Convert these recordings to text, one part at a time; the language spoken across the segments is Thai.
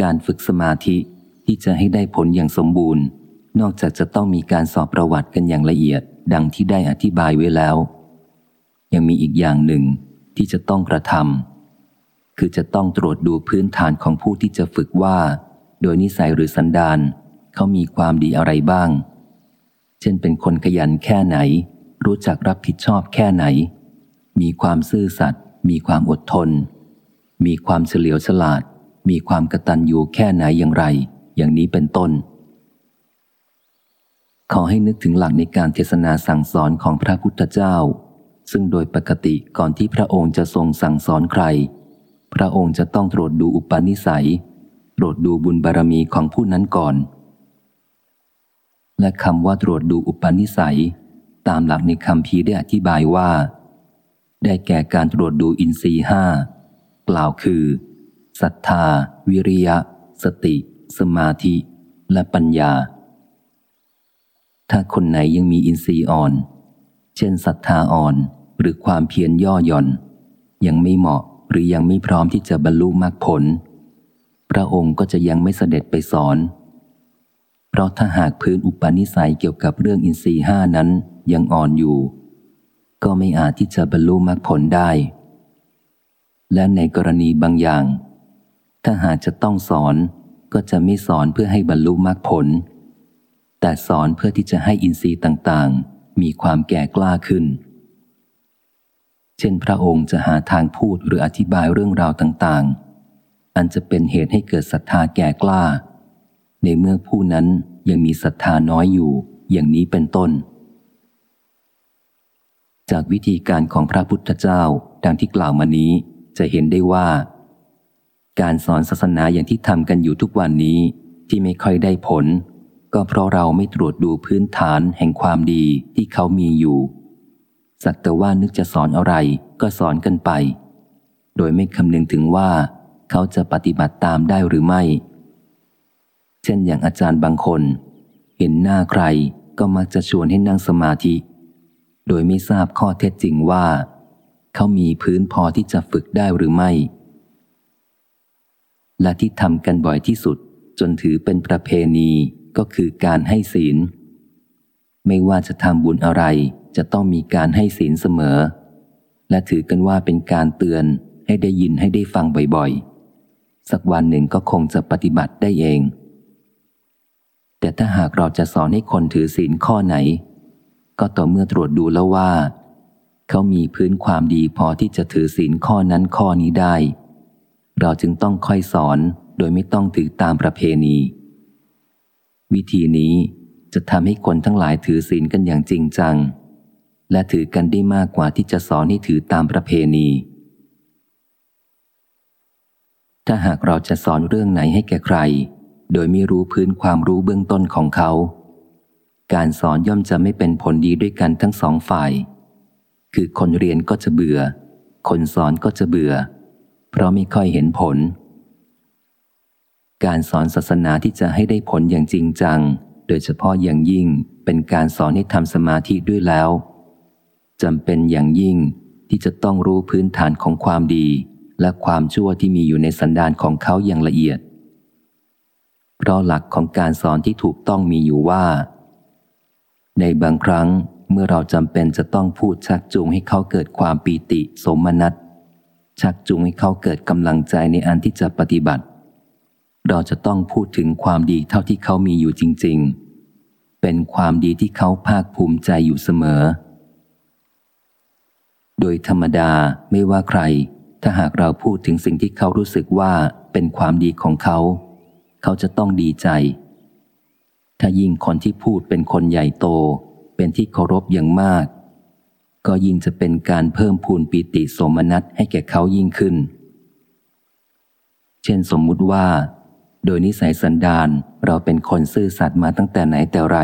การฝึกสมาธิที่จะให้ได้ผลอย่างสมบูรณ์ นอกจากจะต้องมีการสอบประวัติกันอย่างละเอียด ดังที่ได้อธิบายไว้แล้ว ยังมีอีกอย่างหนึ่งที่จะต้องกระทำคือจะต้องตรวจดูพื้นฐานของผู้ที่จะฝึกว่า โดยนิสัยหรือสันดานเขามีความดีอะไรบ้าง เช่นเป็นคนขยันแค่ไหน รู้จักรับผิดชอบแค่ไหน มีความซื่อสัตย์มีความอดทน มีความเฉลียวฉลาด มีความกระตันอยู่แค่ไหนอย่างไร อย่างนี้เป็นต้น ขอให้นึกถึงหลักในการเทศนาสั่งสอนของพระพุทธเจ้า ซึ่งโดยปกติก่อนที่พระองค์จะทรงสั่งสอนใคร พระองค์จะต้องตรวจดูอุปนิสัย ตรวจดูบุญบารรมีของผู้นั้นก่อน และคำว่าตรวจดูอุปนิสัย ตามหลักในคำพีได้อธิบายว่า ได้แก่การตรวจดูอินทรีห้ากล่าวคือ ศรัทธา วิริยะ สติ สมาธิ และปัญญา ถ้าคนไหนยังมีอินทรีย์อ่อน เช่นศรัทธาอ่อนหรือความเพียรย่อหย่อน ยังไม่เหมาะหรือยังไม่พร้อมที่จะบรรลุมรรคผล พระองค์ก็จะยังไม่เสด็จไปสอน เพราะถ้าหากพื้นอุปนิสัยเกี่ยวกับเรื่องอินทรีห้านั้นยังอ่อนอยู่ ก็ไม่อาจที่จะบรรลุมรรคผลได้ และในกรณีบางอย่าง ถ้าหากจะต้องสอนก็จะไม่สอนเพื่อให้บรรลุมรรคผล แต่สอนเพื่อที่จะให้อินทรีย์ต่างๆ มีความแก่กล้าขึ้น เช่นพระองค์จะหาทางพูดหรืออธิบายเรื่องราวต่างๆ อันจะเป็นเหตุให้เกิดศรัทธาแก่กล้า ในเมื่อผู้นั้นยังมีศรัทธาน้อยอยู่ อย่างนี้เป็นต้น จากวิธีการของพระพุทธเจ้าดังที่กล่าวมานี้จะเห็นได้ว่า การสอนศาสนาอย่างที่ทำกันอยู่ทุกวันนี้ที่ไม่ค่อยได้ผล ก็เพราะเราไม่ตรวจดูพื้นฐานแห่งความดีที่เขามีอยู่สักแต่ว่านึกจะสอนอะไรก็สอนกันไป โดยไม่คำนึงถึงว่าเขาจะปฏิบัติตามได้หรือไม่ เช่นอย่างอาจารย์บางคน เห็นหน้าใครก็มักจะชวนให้นั่งสมาธิ โดยไม่ทราบข้อเท็จจริงว่า เขามีพื้นพอที่จะฝึกได้หรือไม่ และที่ทำกันบ่อยที่สุด จนถือเป็นประเพณีก็คือการให้ศีล ไม่ว่าจะทำบุญอะไร จะต้องมีการให้ศีลเสมอ และถือกันว่าเป็นการเตือนให้ได้ยินให้ได้ฟังบ่อยๆ สักวันหนึ่งก็คงจะปฏิบัติได้เอง แต่ถ้าหากเราจะสอนให้คนถือศีลข้อไหน ก็ต่อเมื่อตรวจดูแล้วว่า เขามีพื้นความดีพอที่จะถือศีลข้อนั้นข้อนี้ได้ เราจึงต้องค่อยสอนโดยไม่ต้องถือตามประเพณี วิธีนี้จะทำให้คนทั้งหลายถือศีลกันอย่างจริงจัง และถือกันได้มากกว่าที่จะสอนให้ถือตามประเพณี ถ้าหากเราจะสอนเรื่องไหนให้แก่ใคร โดยไม่รู้พื้นความรู้เบื้องต้นของเขา การสอนย่อมจะไม่เป็นผลดีด้วยกันทั้งสองฝ่าย คือคนเรียนก็จะเบื่อ คนสอนก็จะเบื่อ เพราะไม่ค่อยเห็นผล การสอนศาสนาที่จะให้ได้ผลอย่างจริงจัง โดยเฉพาะอย่างยิ่งเป็นการสอนให้ทำสมาธิด้วยแล้วจำเป็นอย่างยิ่งที่จะต้องรู้พื้นฐานของความดี และความชั่วที่มีอยู่ในสันดานของเขาอย่างละเอียด เพราะหลักของการสอนที่ถูกต้องมีอยู่ว่า ในบางครั้งเมื่อเราจำเป็นจะต้องพูดชักจูงให้เขาเกิดความปีติสมนัต ชักจูงให้เขาเกิดกำลังใจในอันที่จะปฏิบัติ เราจะต้องพูดถึงความดีเท่าที่เขามีอยู่จริง ๆ เป็นความดีที่เขาภาคภูมิใจอยู่เสมอ โดยธรรมดาไม่ว่าใคร ถ้าหากเราพูดถึงสิ่งที่เขารู้สึกว่าเป็นความดีของเขา เขาจะต้องดีใจ ถ้ายิ่งคนที่พูดเป็นคนใหญ่โต เป็นที่เคารพอย่างมาก ก็ยิ่งจะเป็นการเพิ่มพูนปีติสมนัตให้แก่เขายิ่งขึ้น เช่นสมมุติว่า โดยนิสัยสันดานเราเป็นคนซื่อสัตย์มาตั้งแต่ไหนแต่ไร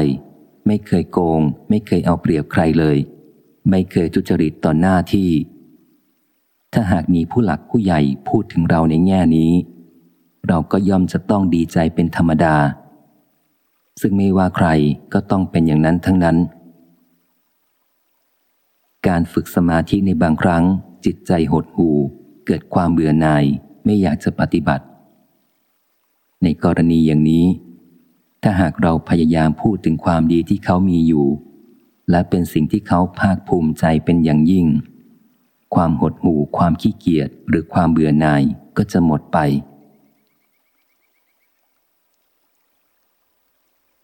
ไม่เคยโกง ไม่เคยเอาเปรียบใครเลย ไม่เคยทุจริตต่อหน้าที่ ถ้าหากมีผู้หลักผู้ใหญ่พูดถึงเราในแง่นี้ เราก็ย่อมจะต้องดีใจเป็นธรรมดา ซึ่งไม่ว่าใครก็ต้องเป็นอย่างนั้นทั้งนั้น การฝึกสมาธิในบางครั้ง จิตใจหดหู่ เกิดความเบื่อหน่ายไม่อยากจะปฏิบัติ ในกรณีอย่างนี้ ถ้าหากเราพยายามพูดถึงความดีที่เขามีอยู่ และเป็นสิ่งที่เขาภาคภูมิใจเป็นอย่างยิ่ง ความหดหู่ ความขี้เกียจหรือความเบื่อหน่ายก็จะหมดไป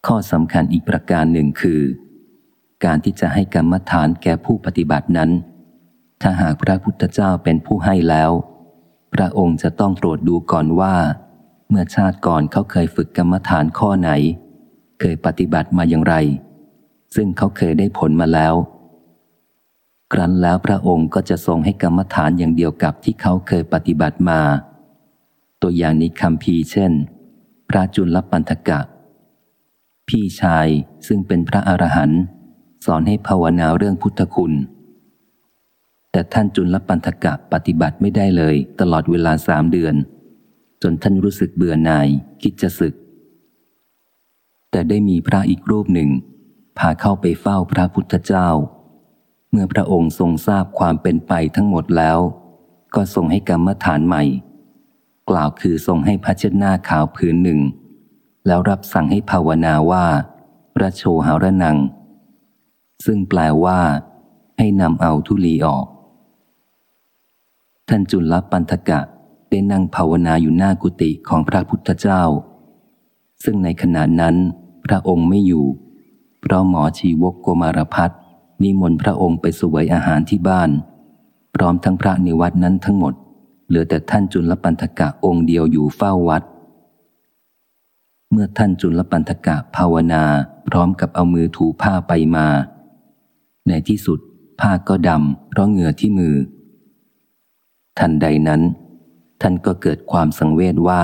ข้อสำคัญอีกประการหนึ่งคือ การที่จะให้กรรมฐานแก่ผู้ปฏิบัตินั้น ถ้าหากพระพุทธเจ้าเป็นผู้ให้แล้ว พระองค์จะต้องตรวจดูก่อนว่า เมื่อชาติก่อนเขาเคยฝึกกรรมฐานข้อไหน เคยปฏิบัติมาอย่างไร ซึ่งเขาเคยได้ผลมาแล้ว ครั้นแล้วพระองค์ก็จะทรงให้กรรมฐานอย่างเดียวกับที่เขาเคยปฏิบัติมา ตัวอย่างในคำพีเช่น พระจุลปันธกะ พี่ชายซึ่งเป็นพระอรหันต์ สอนให้ภาวนาเรื่องพุทธคุณ แต่ท่านจุลปันธกะปฏิบัติไม่ได้เลยตลอดเวลาสามเดือน จนท่านรู้สึกเบื่อหน่าย คิดจะศึก แต่ได้มีพระอีกรูปหนึ่ง พาเข้าไปเฝ้าพระพุทธเจ้า เมื่อพระองค์ทรงทราบความเป็นไปทั้งหมดแล้ว ก็ทรงให้กรรมฐานใหม่ กล่าวคือทรงให้พระเชดหน้าขาวผืนหนึ่ง แล้วรับสั่งให้ภาวนาว่าระโชหาระนัง ซึ่งแปลว่า ให้นำเอาทุลีออก ท่านจุลปันธกะได้นั่งภาวนาอยู่หน้ากุฏิของพระพุทธเจ้า ซึ่งในขณะนั้น พระองค์ไม่อยู่ เพราะหมอชีวกโกมารพัฒนิมนต์พระองค์ไปสวยอาหารที่บ้าน พร้อมทั้งพระในวัดนั้นทั้งหมด เหลือแต่ท่านจุลปันธกะองค์เดียวอยู่เฝ้าวัด เมื่อท่านจุลปันธกะภาวนาพร้อมกับเอามือถูผ้าไปมา ในที่สุด ผ้าก็ดำเพราะเหงื่อที่มือ ทันใดนั้น ท่านก็เกิดความสังเวชว่า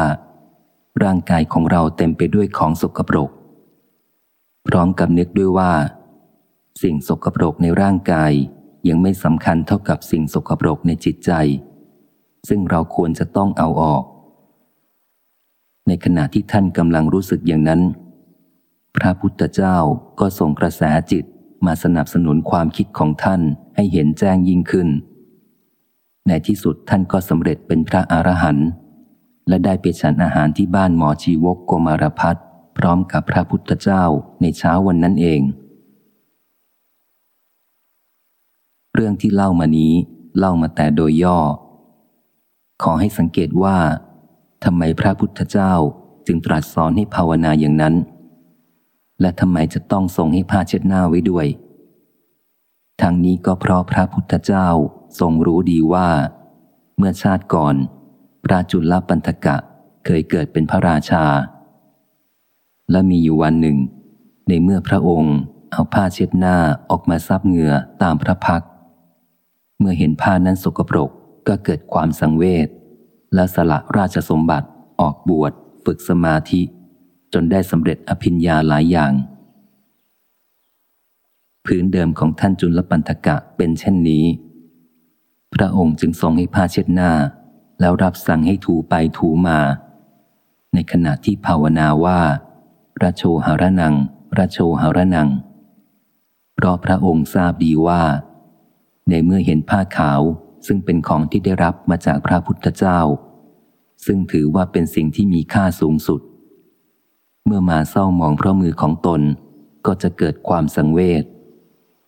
ร่างกายของเราเต็มไปด้วยของสกปรก พร้อมกับนึกด้วยว่า สิ่งสกปรกในร่างกายยังไม่สำคัญเท่ากับสิ่งสกปรกในจิตใจ ซึ่งเราควรจะต้องเอาออก ในขณะที่ท่านกำลังรู้สึกอย่างนั้น พระพุทธเจ้าก็ส่งกระแสจิต มาสนับสนุนความคิดของท่านให้เห็นแจ้งยิ่งขึ้น ในที่สุดท่านก็สำเร็จเป็นพระอรหันต์และได้ไปฉันอาหารที่บ้านหมอชีวกโกมารพัฒพร้อมกับพระพุทธเจ้าในเช้าวันนั้นเอง เรื่องที่เล่ามานี้เล่ามาแต่โดยย่อ ขอให้สังเกตว่าทำไมพระพุทธเจ้าจึงตรัสสอนให้ภาวนาอย่างนั้น และทำไมจะต้องทรงให้ผ้าเช็ดหน้าไว้ด้วย ทางนี้ก็เพราะพระพุทธเจ้าทรงรู้ดีว่า เมื่อชาติก่อน พระจุลปันธกะเคยเกิดเป็นพระราชา และมีอยู่วันหนึ่ง ในเมื่อพระองค์เอาผ้าเช็ดหน้าออกมาซับเหงื่อตามพระพัก เมื่อเห็นผ้านั้นสกปรกก็เกิดความสังเวชและสละราชสมบัติออกบวชฝึกสมาธิ จนได้สำเร็จอภิญญาหลายอย่าง พื้นเดิมของท่านจุลปันธกะเป็นเช่นนี้ พระองค์จึงทรงให้ผ้าเช็ดหน้า แล้วรับสั่งให้ถูไปถูมา ในขณะที่ภาวนาว่าระโชหารนังระโชหารนัง เพราะพระองค์ทราบดีว่า ในเมื่อเห็นผ้าขาวซึ่งเป็นของที่ได้รับมาจากพระพุทธเจ้า ซึ่งถือว่าเป็นสิ่งที่มีค่าสูงสุด เมื่อมาเศร้ามองเพราะมือของตน ก็จะเกิดความสังเวช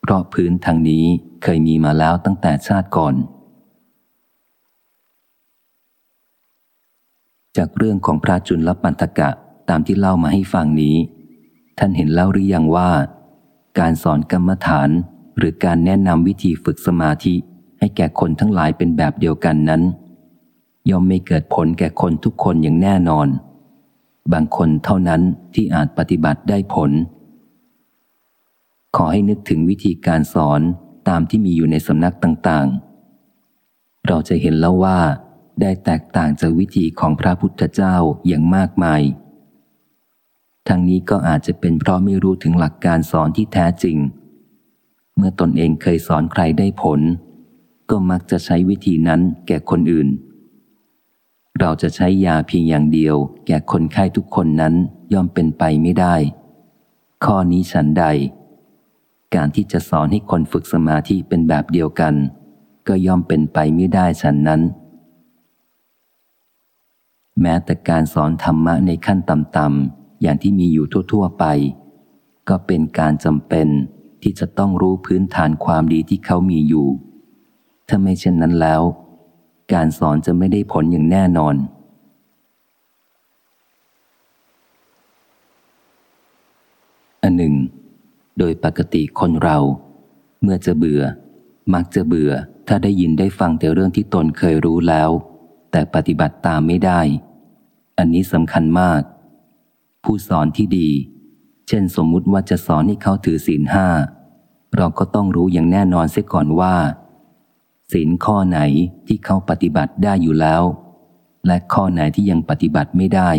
เพราะพื้นทางนี้เคยมีมาแล้วตั้งแต่ชาติก่อน จากเรื่องของพระจุลปันธกะตามที่เล่ามาให้ฟังนี้ ท่านเห็นแล้วหรือยังว่า การสอนกรรมฐานหรือการแนะนำวิธีฝึกสมาธิให้แก่คนทั้งหลายเป็นแบบเดียวกันนั้น ย่อมไม่เกิดผลแก่คนทุกคนอย่างแน่นอน บางคนเท่านั้นที่อาจปฏิบัติได้ผล ขอให้นึกถึงวิธีการสอนตามที่มีอยู่ในสำนักต่างๆ เราจะเห็นแล้วว่าได้แตกต่างจากวิธีของพระพุทธเจ้าอย่างมากมาย ทั้งนี้ก็อาจจะเป็นเพราะไม่รู้ถึงหลักการสอนที่แท้จริง เมื่อตนเองเคยสอนใครได้ผล ก็มักจะใช้วิธีนั้นแก่คนอื่น เราจะใช้ยาเพียงอย่างเดียว แก่คนไข้ทุกคนนั้นย่อมเป็นไปไม่ได้ ข้อนี้ฉันใด การที่จะสอนให้คนฝึกสมาธิเป็นแบบเดียวกัน ก็ย่อมเป็นไปไม่ได้ฉันนั้น แม้แต่การสอนธรรมะในขั้นต่ำๆอย่างที่มีอยู่ทั่วๆไป ก็เป็นการจำเป็นที่จะต้องรู้พื้นฐานความดีที่เขามีอยู่ ถ้าไม่เช่นนั้นแล้ว การสอนจะไม่ได้ผลอย่างแน่นอน อันหนึ่ง โดยปกติคนเรา เมื่อจะเบื่อ มักจะเบื่อถ้าได้ยินได้ฟังแต่เรื่องที่ตนเคยรู้แล้ว แต่ปฏิบัติตามไม่ได้ อันนี้สำคัญมาก ผู้สอนที่ดี เช่นสมมุติว่าจะสอนให้เขาถือศีลห้าเราก็ต้องรู้อย่างแน่นอนเสียก่อนว่า ศีลข้อไหนที่เขาปฏิบัติได้อยู่แล้ว และข้อไหนที่ยังปฏิบัติไม่ได้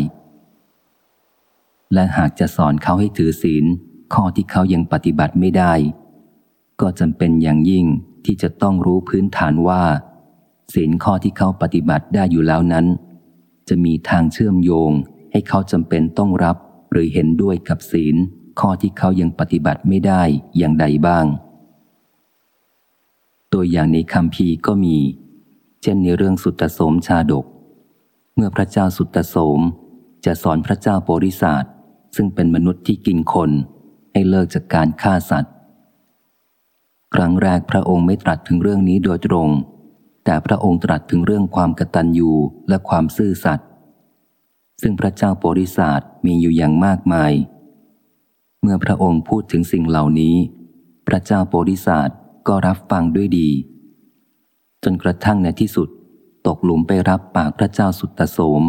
และหากจะสอนเขาให้ถือศีล ข้อที่เขายังปฏิบัติไม่ได้ ก็จำเป็นอย่างยิ่งที่จะต้องรู้พื้นฐานว่าศีลข้อที่เขาปฏิบัติได้อยู่แล้วนั้น จะมีทางเชื่อมโยงให้เขาจำเป็นต้องรับหรือเห็นด้วยกับศีล ข้อที่เขายังปฏิบัติไม่ได้อย่างใดบ้าง ตัวอย่างในคำพีก็มี เช่นในเรื่องสุตโสมชาดก เมื่อพระเจ้าสุตตโสมจะสอนพระเจ้าโปริศาสซึ่งเป็นมนุษย์ที่กินคนให้เลิกจากการฆ่าสัตว์ ครั้งแรกพระองค์ไม่ตรัสถึงเรื่องนี้โดยตรง แต่พระองค์ตรัสถึงเรื่องความกตัญญูและความซื่อสัตย์ซึ่งพระเจ้าโปริศาสมีอยู่อย่างมากมาย เมื่อพระองค์พูดถึงสิ่งเหล่านี้ พระเจ้าโปริศาส ก็รับฟังด้วยดี จนกระทั่งในที่สุด ตกหลุมไปรับปากพระเจ้าสุตตโสม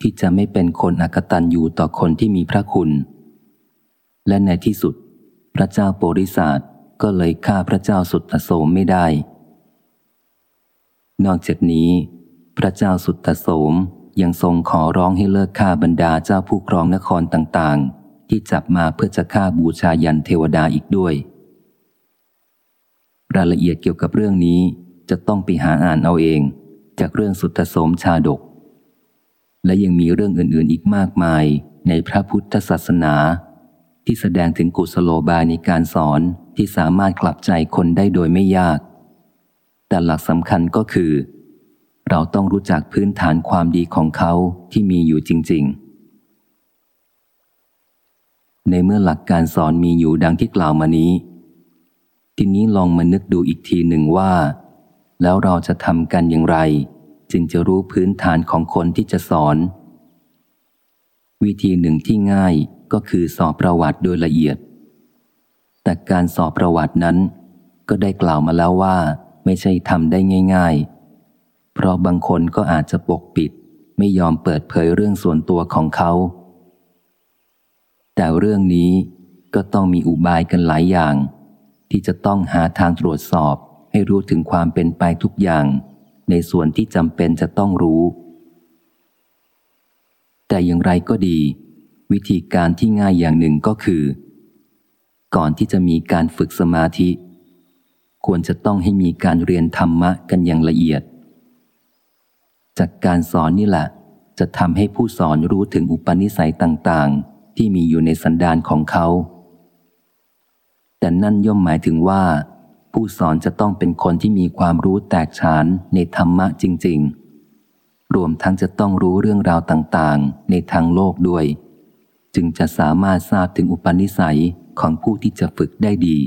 ที่จะไม่เป็นคนอกตันอยู่ต่อคนที่มีพระคุณ และในที่สุด พระเจ้าโปริศาสก็เลยฆ่าพระเจ้าสุตตโสมไม่ได้ นอกจากนี้ พระเจ้าสุตตโสมยังทรงขอร้องให้เลิกฆ่าบรรดาเจ้าผู้ครองนครต่างๆ ที่จับมาเพื่อจะฆ่าบูชายันเทวดาอีกด้วย รายละเอียดเกี่ยวกับเรื่องนี้จะต้องไปหาอ่านเอาเอง จากเรื่องสุตตโสมชาดก และยังมีเรื่องอื่นๆอีกมากมายในพระพุทธศาสนา ที่แสดงถึงกุศโลบายในการสอนที่สามารถกลับใจคนได้โดยไม่ยาก แต่หลักสำคัญก็คือ เราต้องรู้จักพื้นฐานความดีของเขาที่มีอยู่จริง ๆ ในเมื่อหลักการสอนมีอยู่ดังที่กล่าวมานี้ ทีนี้ลองมานึกดูอีกทีหนึ่งว่า แล้วเราจะทำกันอย่างไร จึงจะรู้พื้นฐานของคนที่จะสอน วิธีหนึ่งที่ง่ายก็คือสอบประวัติโดยละเอียด แต่การสอบประวัตินั้น ก็ได้กล่าวมาแล้วว่า ไม่ใช่ทำได้ง่าย ๆ เพราะบางคนก็อาจจะปกปิด ไม่ยอมเปิดเผยเรื่องส่วนตัวของเขา แต่เรื่องนี้ก็ต้องมีอุบายกันหลายอย่าง ที่จะต้องหาทางตรวจสอบ ให้รู้ถึงความเป็นไปทุกอย่าง ในส่วนที่จำเป็นจะต้องรู้ แต่อย่างไรก็ดี วิธีการที่ง่ายอย่างหนึ่งก็คือ ก่อนที่จะมีการฝึกสมาธิ ควรจะต้องให้มีการเรียนธรรมะกันอย่างละเอียด จากการสอนนี่แหละ จะทำให้ผู้สอนรู้ถึงอุปนิสัยต่าง ๆ ที่มีอยู่ในสันดานของเขา แต่นั่นย่อมหมายถึงว่า ผู้สอนจะต้องเป็นคนที่มีความรู้แตกฉานในธรรมะจริง ๆ รวมทั้งจะต้องรู้เรื่องราวต่างๆ ในทางโลกด้วย จึงจะสามารถทราบถึงอุปนิสัยของผู้ที่จะฝึกได้ดี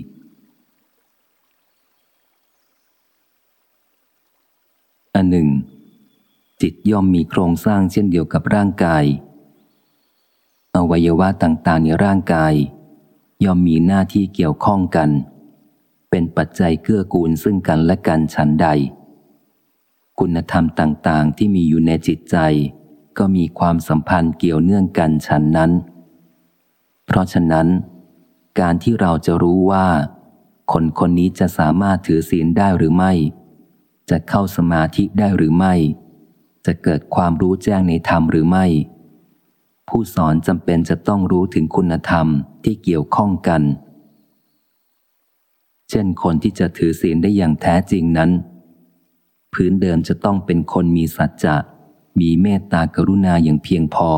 อันหนึ่ง จิตย่อมมีโครงสร้างเช่นเดียวกับร่างกาย อวัยวะต่างๆในร่างกาย ย่อมมีหน้าที่เกี่ยวข้องกัน เป็นปัจจัยเกื้อกูลซึ่งกันและกันฉันใด คุณธรรมต่างๆ ที่มีอยู่ในจิตใจ ก็มีความสัมพันธ์เกี่ยวเนื่องกันฉันนั้น เพราะฉะนั้น การที่เราจะรู้ว่า คนคนนี้จะสามารถถือศีลได้หรือไม่ จะเข้าสมาธิได้หรือไม่ จะเกิดความรู้แจ้งในธรรมหรือไม่ ผู้สอนจำเป็นจะต้องรู้ถึงคุณธรรมที่เกี่ยวข้องกัน เช่นคนที่จะถือศีลได้อย่างแท้จริงนั้น พื้นเดิมจะต้องเป็นคนมีสัจจะ มีเมตตากรุณาอย่างเพียงพอ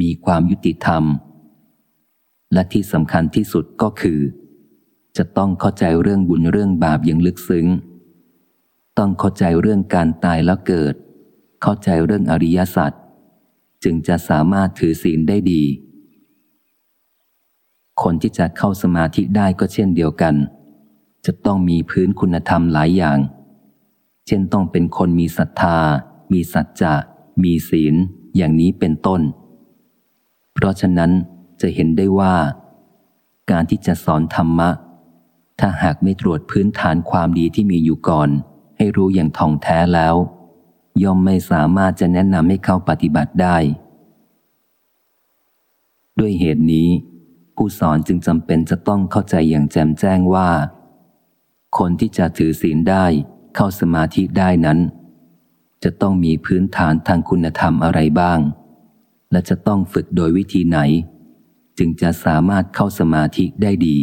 มีความยุติธรรม และที่สำคัญที่สุดก็คือ จะต้องเข้าใจเรื่องบุญเรื่องบาปอย่างลึกซึ้ง ต้องเข้าใจเรื่องการตายแล้วเกิด เข้าใจเรื่องอริยสัจ จึงจะสามารถถือศีลได้ดี คนที่จะเข้าสมาธิได้ก็เช่นเดียวกัน จะต้องมีพื้นคุณธรรมหลายอย่าง เช่นต้องเป็นคนมีศรัทธา มีสัจจะ มีศีล อย่างนี้เป็นต้น เพราะฉะนั้นจะเห็นได้ว่า การที่จะสอนธรรมะ ถ้าหากไม่ตรวจพื้นฐานความดีที่มีอยู่ก่อน ให้รู้อย่างท่องแท้แล้ว ย่อมไม่สามารถจะแนะนำให้เขาปฏิบัติได้ ด้วยเหตุนี้ ผู้สอนจึงจำเป็นจะต้องเข้าใจอย่างแจ่มแจ้งว่า คนที่จะถือศีลได้เข้าสมาธิได้นั้น จะต้องมีพื้นฐานทางคุณธรรมอะไรบ้าง และจะต้องฝึกโดยวิธีไหน จึงจะสามารถเข้าสมาธิได้ดี